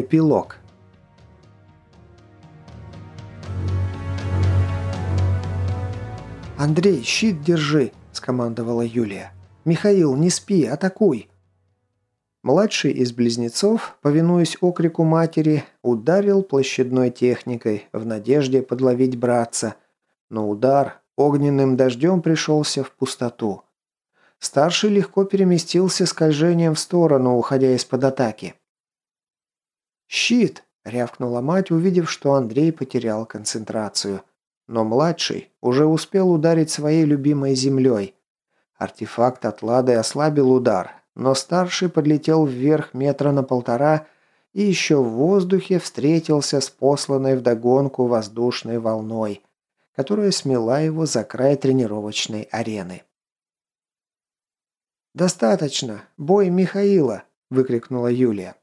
Эпилог. «Андрей, щит держи!» – скомандовала Юлия. «Михаил, не спи, атакуй!» Младший из близнецов, повинуясь окрику матери, ударил площадной техникой в надежде подловить братца, но удар огненным дождем пришелся в пустоту. Старший легко переместился скольжением в сторону, уходя из-под атаки. «Щит!» – рявкнула мать, увидев, что Андрей потерял концентрацию. Но младший уже успел ударить своей любимой землей. Артефакт от Лады ослабил удар, но старший подлетел вверх метра на полтора и еще в воздухе встретился с посланной вдогонку воздушной волной, которая смела его за край тренировочной арены. «Достаточно! Бой Михаила!» – выкрикнула Юлия.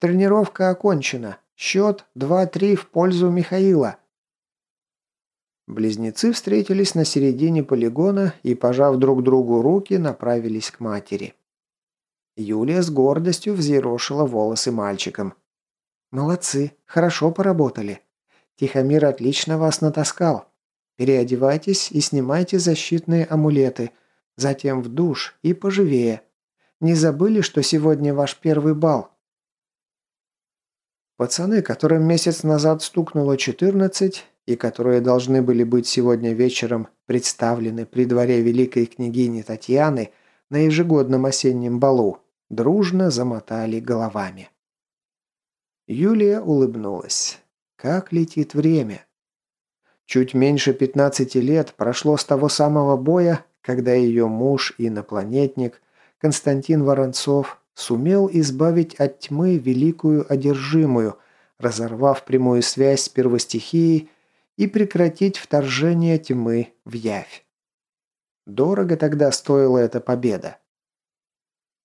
«Тренировка окончена. Счет 2-3 в пользу Михаила». Близнецы встретились на середине полигона и, пожав друг другу руки, направились к матери. Юлия с гордостью взъерошила волосы мальчиком. «Молодцы, хорошо поработали. Тихомир отлично вас натаскал. Переодевайтесь и снимайте защитные амулеты, затем в душ и поживее. Не забыли, что сегодня ваш первый бал?» Пацаны, которым месяц назад стукнуло 14 и которые должны были быть сегодня вечером представлены при дворе великой княгини Татьяны на ежегодном осеннем балу, дружно замотали головами. Юлия улыбнулась. Как летит время. Чуть меньше 15 лет прошло с того самого боя, когда ее муж, инопланетник, Константин Воронцов, сумел избавить от тьмы великую одержимую, разорвав прямую связь с первостихией и прекратить вторжение тьмы в явь. Дорого тогда стоила эта победа.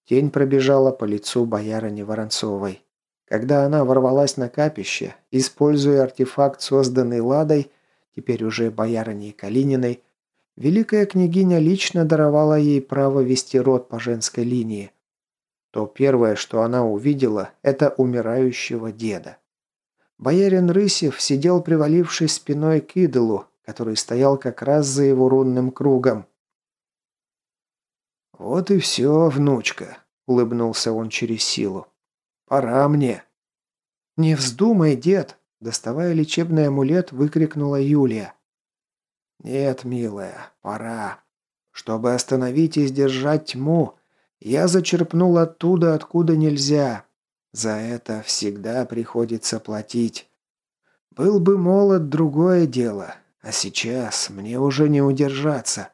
Тень пробежала по лицу боярыни Воронцовой. Когда она ворвалась на капище, используя артефакт, созданный Ладой, теперь уже боярыней Калининой, великая княгиня лично даровала ей право вести род по женской линии. То первое, что она увидела, это умирающего деда. Боярин Рысев сидел, привалившись спиной к идолу, который стоял как раз за его рунным кругом. «Вот и все, внучка», — улыбнулся он через силу. «Пора мне». «Не вздумай, дед!» — доставая лечебный амулет, выкрикнула Юлия. «Нет, милая, пора. Чтобы остановить и сдержать тьму, я зачерпнул оттуда, откуда нельзя. За это всегда приходится платить. Был бы молод, другое дело, а сейчас мне уже не удержаться.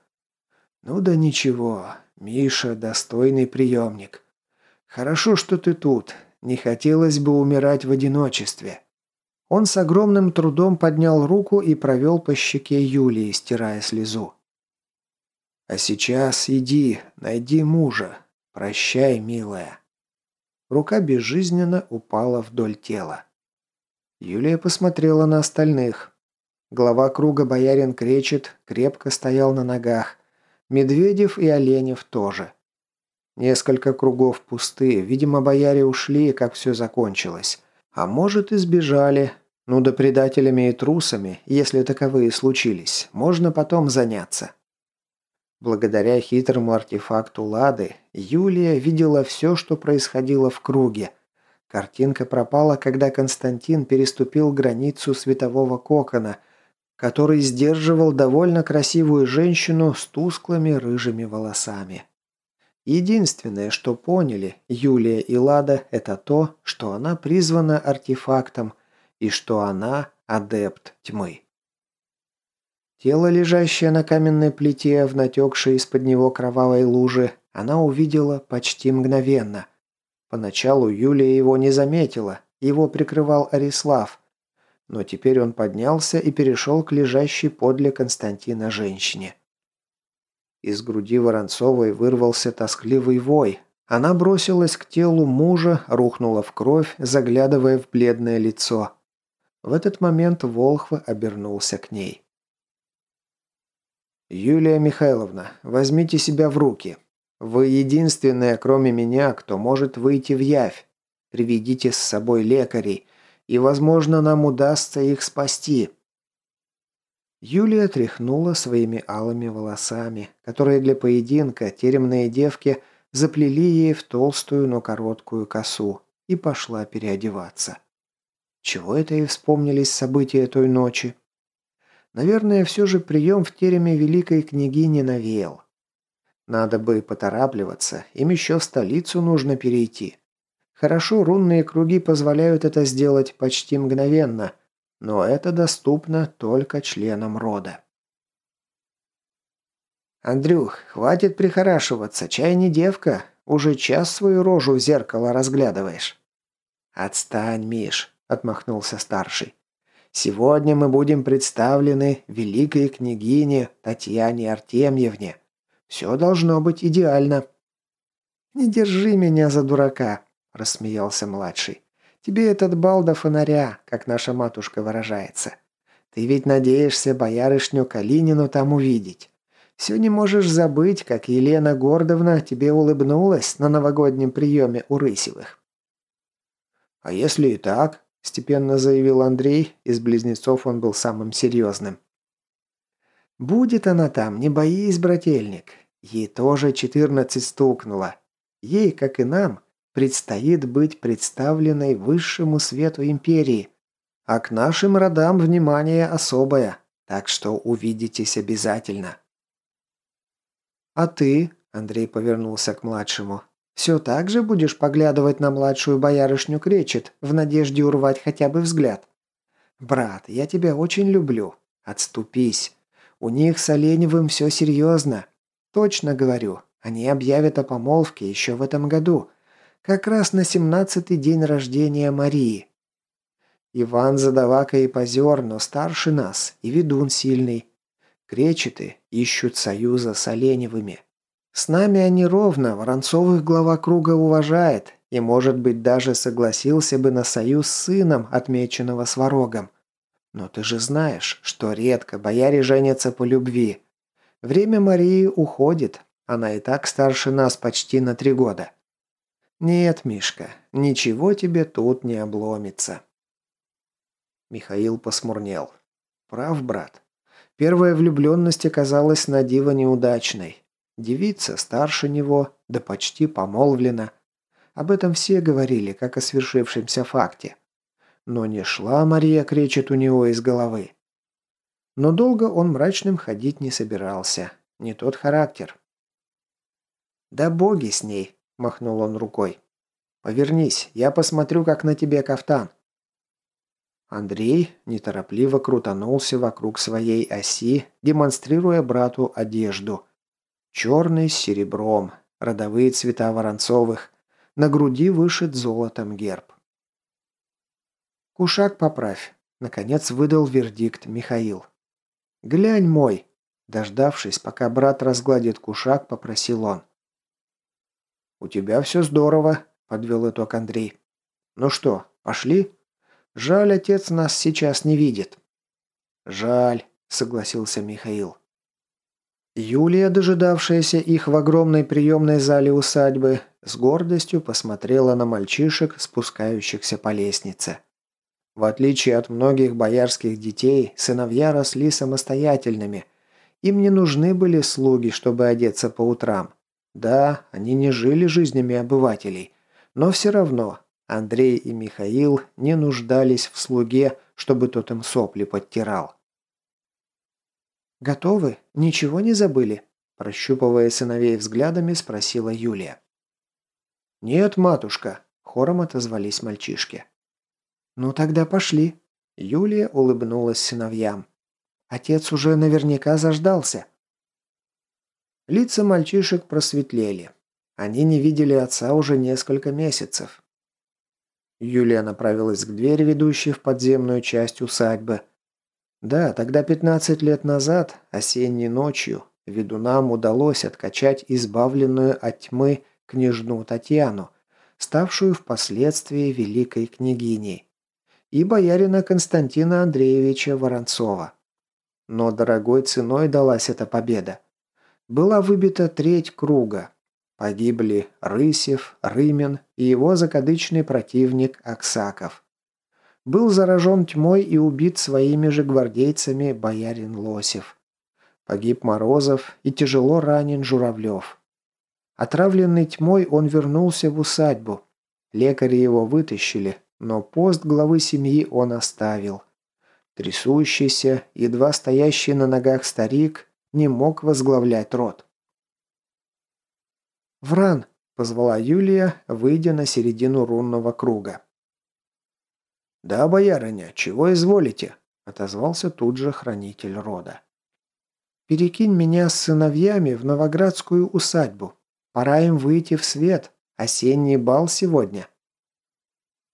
Ну да ничего, Миша достойный приемник. Хорошо, что ты тут, не хотелось бы умирать в одиночестве. Он с огромным трудом поднял руку и провел по щеке Юлии, стирая слезу. «А сейчас иди, найди мужа. Прощай, милая». Рука безжизненно упала вдоль тела. Юлия посмотрела на остальных. Глава круга боярин Кречет крепко стоял на ногах. Медведев и Оленев тоже. Несколько кругов пустые, видимо, бояре ушли, как все закончилось. А может, и сбежали, ну да предателями и трусами, если таковые случились, можно потом заняться. Благодаря хитрому артефакту Лады, Юлия видела все, что происходило в круге. Картинка пропала, когда Константин переступил границу светового кокона, который сдерживал довольно красивую женщину с тусклыми рыжими волосами. Единственное, что поняли Юлия и Лада, это то, что она призвана артефактом, и что она адепт тьмы. Тело, лежащее на каменной плите в натекшей из-под него кровавой луже, она увидела почти мгновенно. Поначалу Юлия его не заметила, его прикрывал Арислав. Но теперь он поднялся и перешел к лежащей подле Константина женщине. Из груди Воронцовой вырвался тоскливый вой. Она бросилась к телу мужа, рухнула в кровь, заглядывая в бледное лицо. В этот момент Волхва обернулся к ней. «Юлия Михайловна, возьмите себя в руки. Вы единственная, кроме меня, кто может выйти в явь. Приведите с собой лекарей, и, возможно, нам удастся их спасти». Юлия тряхнула своими алыми волосами, которые для поединка теремные девки заплели ей в толстую, но короткую косу, и пошла переодеваться. Чего это и вспомнились события той ночи? Наверное, все же прием в тереме великой княгини навеял. Надо бы поторапливаться, им еще в столицу нужно перейти. Хорошо, рунные круги позволяют это сделать почти мгновенно, но это доступно только членам рода. «Андрюх, хватит прихорашиваться, чай не девка, уже час свою рожу в зеркало разглядываешь». «Отстань, Миш», — отмахнулся старший. «Сегодня мы будем представлены великой княгине Татьяне Артемьевне. Все должно быть идеально». «Не держи меня за дурака», – рассмеялся младший. «Тебе этот бал до фонаря, как наша матушка выражается. Ты ведь надеешься боярышню Калинину там увидеть. Все не можешь забыть, как Елена Гордовна тебе улыбнулась на новогоднем приеме у Рысевых». «А если и так?» – степенно заявил Андрей, из близнецов он был самым серьезным. «Будет она там, не боись, брательник. Ей тоже четырнадцать стукнуло. Ей, как и нам, предстоит быть представленной высшему свету империи. А к нашим родам внимание особое, так что увидитесь обязательно. «А ты?» – Андрей повернулся к младшему. «Все так же будешь поглядывать на младшую боярышню Кречет, в надежде урвать хотя бы взгляд? Брат, я тебя очень люблю. Отступись. У них с Оленевым все серьезно. Точно говорю, они объявят о помолвке еще в этом году, как раз на семнадцатый день рождения Марии. Иван задавака и позер, но старше нас, и ведун сильный. Кречеты ищут союза с Оленевыми. С нами они ровно, Воронцовых глава круга уважает, и, может быть, даже согласился бы на союз с сыном, отмеченного сварогом. Но ты же знаешь, что редко бояре женятся по любви. Время Марии уходит. Она и так старше нас почти на три года. Нет, Мишка, ничего тебе тут не обломится. Михаил посмурнел. Прав, брат. Первая влюбленность оказалась на диво неудачной. Девица старше него, да почти помолвлена. Об этом все говорили, как о свершившемся факте. Но не шла Мария кречет у него из головы. Но долго он мрачным ходить не собирался. Не тот характер. «Да боги с ней!» – махнул он рукой. «Повернись, я посмотрю, как на тебе кафтан». Андрей неторопливо крутанулся вокруг своей оси, демонстрируя брату одежду. Черный с серебром, родовые цвета Воронцовых, на груди вышит золотом герб. «Кушак поправь», — наконец выдал вердикт Михаил. «Глянь мой!» Дождавшись, пока брат разгладит кушак, попросил он. «У тебя все здорово», — подвел итог Андрей. «Ну что, пошли? Жаль, отец нас сейчас не видит». «Жаль», — согласился Михаил. Юлия, дожидавшаяся их в огромной приемной зале усадьбы, с гордостью посмотрела на мальчишек, спускающихся по лестнице. В отличие от многих боярских детей, сыновья росли самостоятельными. Им не нужны были слуги, чтобы одеться по утрам. Да, они не жили жизнями обывателей, но все равно Андрей и Михаил не нуждались в слуге, чтобы тот им сопли подтирал. «Готовы? Ничего не забыли?» Прощупывая сыновей взглядами, спросила Юлия. «Нет, матушка», – хором отозвались мальчишки. «Ну тогда пошли». Юлия улыбнулась сыновьям. «Отец уже наверняка заждался». Лица мальчишек просветлели. Они не видели отца уже несколько месяцев. Юлия направилась к двери, ведущей в подземную часть усадьбы. Да, тогда 15 лет назад, осенней ночью, ведунам удалось откачать избавленную от тьмы княжну Татьяну, ставшую впоследствии великой княгиней и боярина Константина Андреевича Воронцова. Но дорогой ценой далась эта победа. Была выбита треть круга. Погибли Рысев, Рымин и его закадычный противник Аксаков. Был заражен тьмой и убит своими же гвардейцами боярин Лосев. Погиб Морозов и тяжело ранен Журавлев. Отравленный тьмой он вернулся в усадьбу. Лекари его вытащили, но пост главы семьи он оставил. Трясущийся, едва стоящий на ногах старик не мог возглавлять род. «Вран!» – позвала Юлия, выйдя на середину рунного круга. «Да, боярыня, чего изволите?» – отозвался тут же хранитель рода. «Перекинь меня с сыновьями в новоградскую усадьбу. Пора им выйти в свет. Осенний бал сегодня».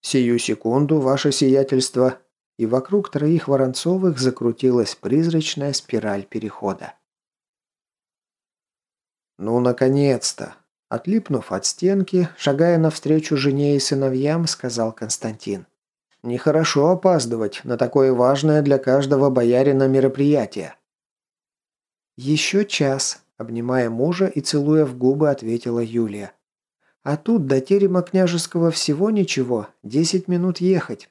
«Сию секунду, ваше сиятельство!» И вокруг троих Воронцовых закрутилась призрачная спираль перехода. «Ну, наконец-то!» Отлипнув от стенки, шагая навстречу жене и сыновьям, сказал Константин. «Нехорошо опаздывать на такое важное для каждого боярина мероприятие». «Еще час», – обнимая мужа и целуя в губы, ответила Юлия. «А тут до терема княжеского всего ничего, десять минут ехать».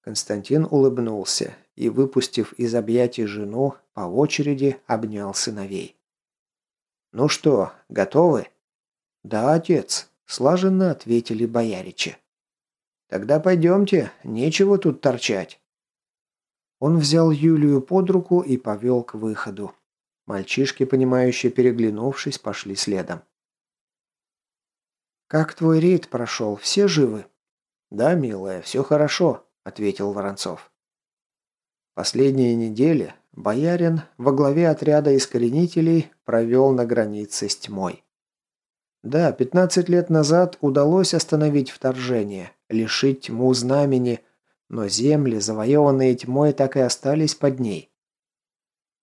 Константин улыбнулся и, выпустив из объятий жену, по очереди обнял сыновей. «Ну что, готовы?» «Да, отец», – слаженно ответили бояричи. «Тогда пойдемте, нечего тут торчать». Он взял Юлию под руку и повел к выходу. Мальчишки, понимающие, переглянувшись, пошли следом. «Как твой рейд прошел? Все живы?» «Да, милая, все хорошо», – ответил Воронцов. Последние недели боярин во главе отряда искоренителей провел на границе с тьмой. Да, 15 лет назад удалось остановить вторжение, лишить тьму знамени, но земли, завоеванные тьмой, так и остались под ней.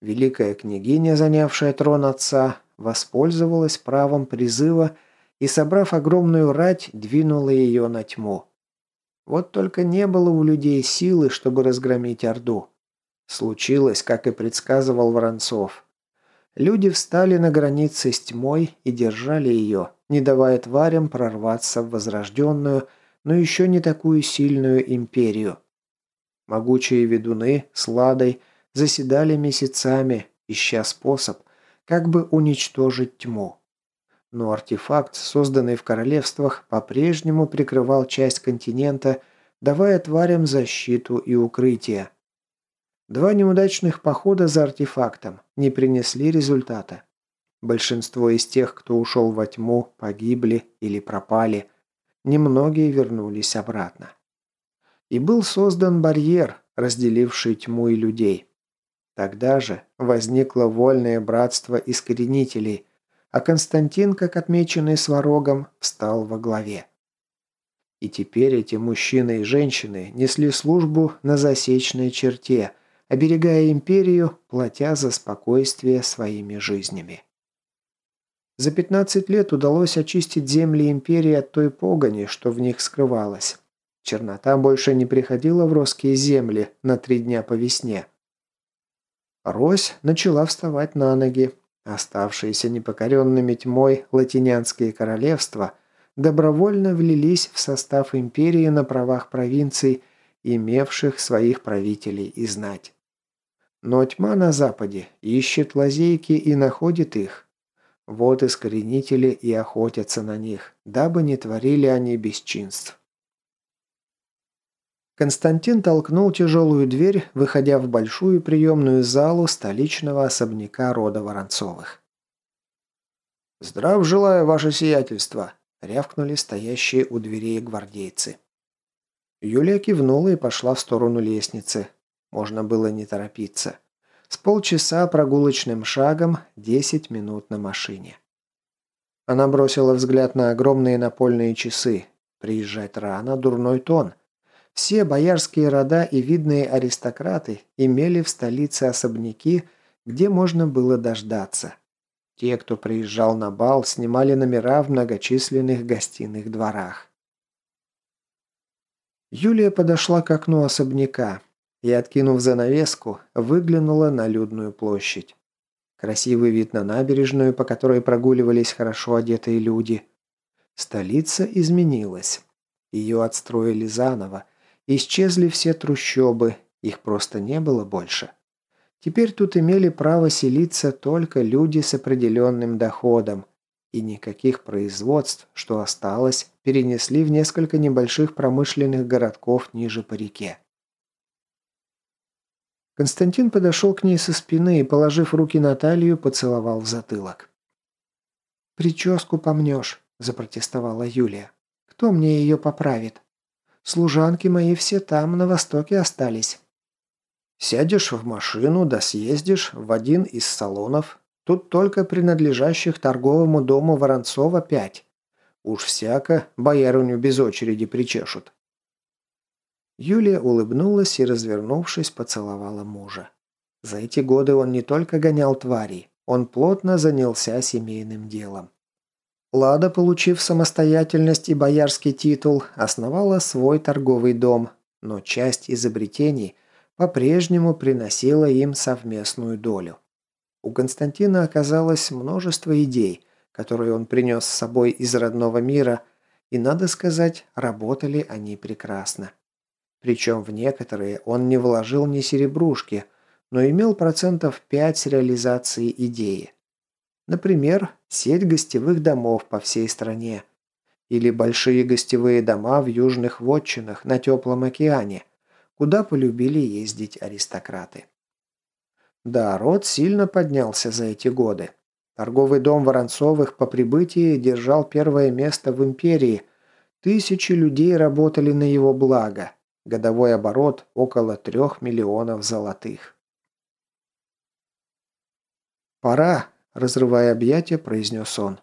Великая княгиня, занявшая трон отца, воспользовалась правом призыва и, собрав огромную рать, двинула ее на тьму. Вот только не было у людей силы, чтобы разгромить Орду. Случилось, как и предсказывал Воронцов. Люди встали на границе с тьмой и держали ее, не давая тварям прорваться в возрожденную, но еще не такую сильную империю. Могучие ведуны с Ладой заседали месяцами, ища способ, как бы уничтожить тьму. Но артефакт, созданный в королевствах, по-прежнему прикрывал часть континента, давая тварям защиту и укрытие. Два неудачных похода за артефактом не принесли результата. Большинство из тех, кто ушел во тьму, погибли или пропали. Немногие вернулись обратно. И был создан барьер, разделивший тьму и людей. Тогда же возникло вольное братство искоренителей, а Константин, как отмеченный сварогом, встал во главе. И теперь эти мужчины и женщины несли службу на засечной черте – оберегая империю, платя за спокойствие своими жизнями. За 15 лет удалось очистить земли империи от той погони, что в них скрывалось. Чернота больше не приходила в росские земли на три дня по весне. Рось начала вставать на ноги. Оставшиеся непокоренными тьмой латинянские королевства добровольно влились в состав империи на правах провинций, имевших своих правителей и знать. Но тьма на западе ищет лазейки и находит их. Вот искоренители и охотятся на них, дабы не творили они бесчинств. Константин толкнул тяжелую дверь, выходя в большую приемную залу столичного особняка рода Воронцовых. «Здрав желаю, ваше сиятельство!» – рявкнули стоящие у дверей гвардейцы. Юлия кивнула и пошла в сторону лестницы, можно было не торопиться. С полчаса прогулочным шагом, 10 минут на машине. Она бросила взгляд на огромные напольные часы. Приезжать рано – дурной тон. Все боярские рода и видные аристократы имели в столице особняки, где можно было дождаться. Те, кто приезжал на бал, снимали номера в многочисленных гостиных дворах. Юлия подошла к окну особняка и, откинув занавеску, выглянула на людную площадь. красивый вид на набережную, по которой прогуливались хорошо одетые люди. Столица изменилась. Ее отстроили заново. Исчезли все трущобы, их просто не было больше. Теперь тут имели право селиться только люди с определенным доходом, и никаких производств, что осталось, перенесли в несколько небольших промышленных городков ниже по реке. Константин подошел к ней со спины и, положив руки на талию, поцеловал в затылок. «Прическу помнешь», – запротестовала Юлия. «Кто мне ее поправит? Служанки мои все там, на востоке, остались». «Сядешь в машину, да съездишь в один из салонов. Тут только принадлежащих торговому дому Воронцова пять. Уж всяко боярыню без очереди причешут». Юлия улыбнулась и, развернувшись, поцеловала мужа. За эти годы он не только гонял тварей, он плотно занялся семейным делом. Лада, получив самостоятельность и боярский титул, основала свой торговый дом, но часть изобретений по-прежнему приносила им совместную долю. У Константина оказалось множество идей, которые он принес с собой из родного мира, и, надо сказать, работали они прекрасно. Причем в некоторые он не вложил ни серебрушки, но имел процентов 5 с реализации идеи. Например, сеть гостевых домов по всей стране. Или большие гостевые дома в южных вотчинах на теплом океане, куда полюбили ездить аристократы. Да, род сильно поднялся за эти годы. Торговый дом Воронцовых по прибытии держал первое место в империи. Тысячи людей работали на его благо. Годовой оборот около трех миллионов золотых. «Пора», – разрывая объятия, произнес он.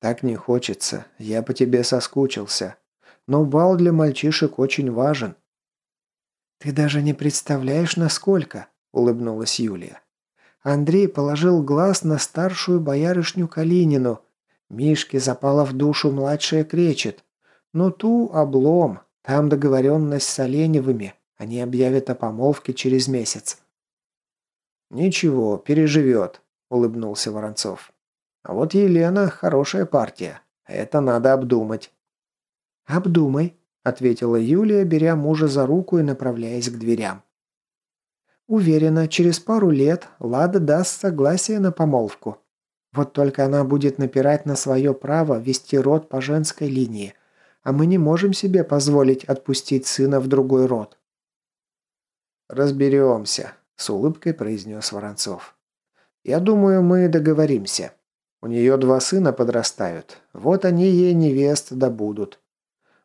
«Так не хочется. Я по тебе соскучился. Но бал для мальчишек очень важен». «Ты даже не представляешь, насколько», – улыбнулась Юлия. Андрей положил глаз на старшую боярышню Калинину. Мишке запала в душу младшая кречет. Но ту облом, там договоренность с Оленевыми. Они объявят о помолвке через месяц». «Ничего, переживет», – улыбнулся Воронцов. «А вот Елена – хорошая партия. Это надо обдумать». «Обдумай», – ответила Юлия, беря мужа за руку и направляясь к дверям. «Уверена, через пару лет Лада даст согласие на помолвку. Вот только она будет напирать на свое право вести род по женской линии, а мы не можем себе позволить отпустить сына в другой род». «Разберемся», – с улыбкой произнес Воронцов. «Я думаю, мы договоримся. У нее два сына подрастают. Вот они ей невест добудут.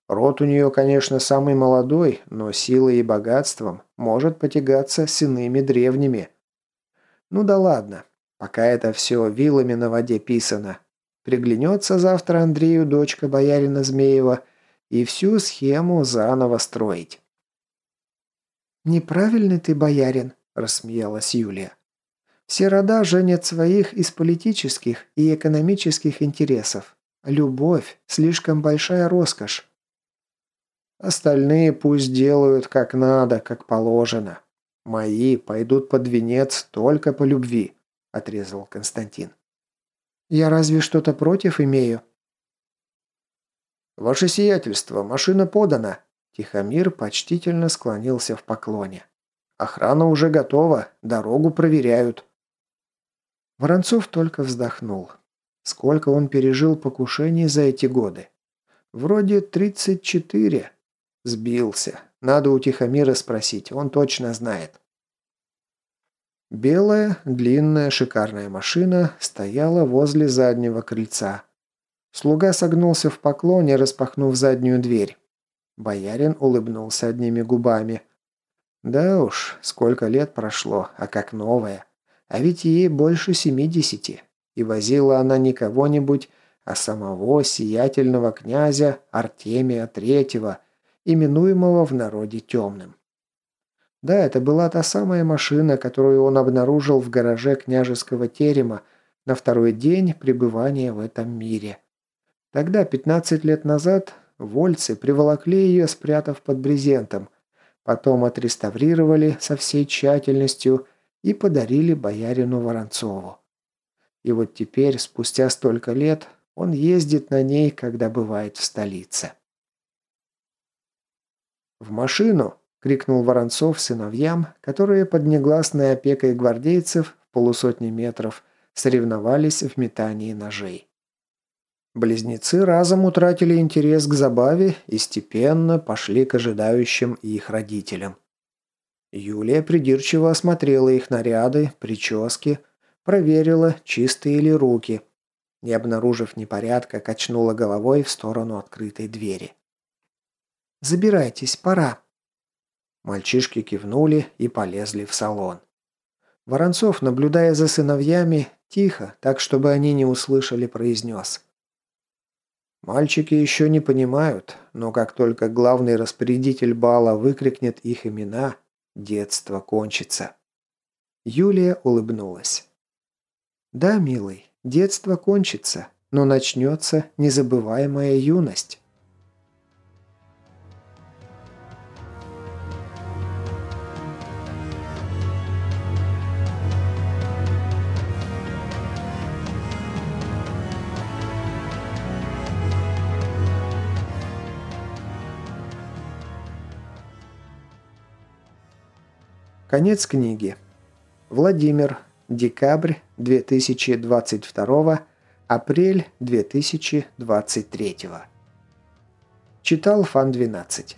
Род у нее, конечно, самый молодой, но силой и богатством может потягаться с иными древними. Ну да ладно, пока это все вилами на воде писано. Приглянется завтра Андрею дочка боярина Змеева и всю схему заново строить. «Неправильный ты боярин», – рассмеялась Юлия. «Все рода женят своих из политических и экономических интересов. Любовь – слишком большая роскошь. Остальные пусть делают как надо, как положено. Мои пойдут под венец только по любви», – отрезал Константин. Я разве что-то против имею?» «Ваше сиятельство, машина подана!» Тихомир почтительно склонился в поклоне. «Охрана уже готова, дорогу проверяют». Воронцов только вздохнул. Сколько он пережил покушений за эти годы? Вроде 34. Сбился. Надо у Тихомира спросить, он точно знает. Белая, длинная, шикарная машина стояла возле заднего крыльца. Слуга согнулся в поклоне, распахнув заднюю дверь. Боярин улыбнулся одними губами. Да уж, сколько лет прошло, а как новая. А ведь ей больше семидесяти. И возила она не кого-нибудь, а самого сиятельного князя Артемия Третьего, именуемого в народе темным. Да, это была та самая машина, которую он обнаружил в гараже княжеского терема на второй день пребывания в этом мире. Тогда, 15 лет назад, вольцы приволокли ее, спрятав под брезентом, потом отреставрировали со всей тщательностью и подарили боярину Воронцову. И вот теперь, спустя столько лет, он ездит на ней, когда бывает в столице. «В машину!» – крикнул Воронцов сыновьям, которые под негласной опекой гвардейцев в полусотни метров соревновались в метании ножей. Близнецы разом утратили интерес к забаве и степенно пошли к ожидающим их родителям. Юлия придирчиво осмотрела их наряды, прически, проверила, чистые ли руки. Не обнаружив непорядка, качнула головой в сторону открытой двери. «Забирайтесь, пора». Мальчишки кивнули и полезли в салон. Воронцов, наблюдая за сыновьями, тихо, так чтобы они не услышали, произнес. Мальчики еще не понимают, но как только главный распорядитель бала выкрикнет их имена, детство кончится. Юлия улыбнулась. «Да, милый, детство кончится, но начнется незабываемая юность». Конец книги. Владимир. Декабрь 2022. Апрель 2023. Читал Фан 12.